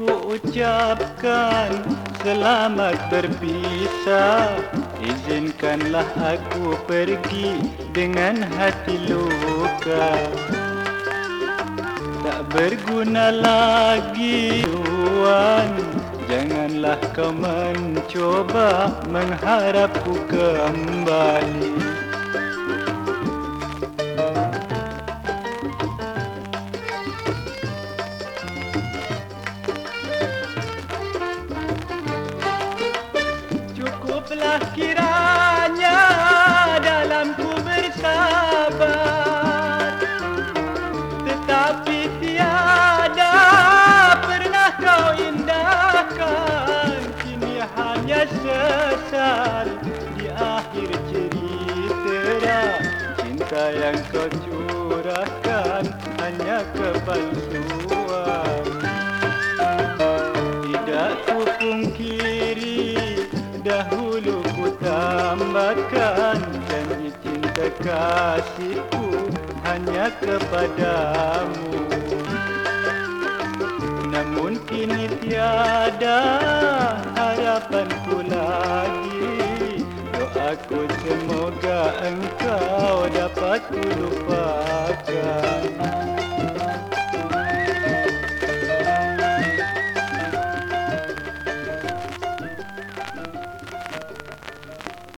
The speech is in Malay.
ucapkan selamat berpisah. Izinkanlah aku pergi dengan hati luka. Tak berguna lagi tuan Janganlah kau mencoba mengharapku kembali Cukuplah kiranya dalam ku bersabar. Tetapi tiada pernah kau indahkan. Kini hanya sesal di akhir cerita Cinta yang kau curahkan hanya kepalsuan. Tidak ku pungkiri Dahulu tambahkan Janji cinta kasihku Hanya kepadamu. Namun kini tiada harapanku lagi. Doaku semoga engkau dapat lupakan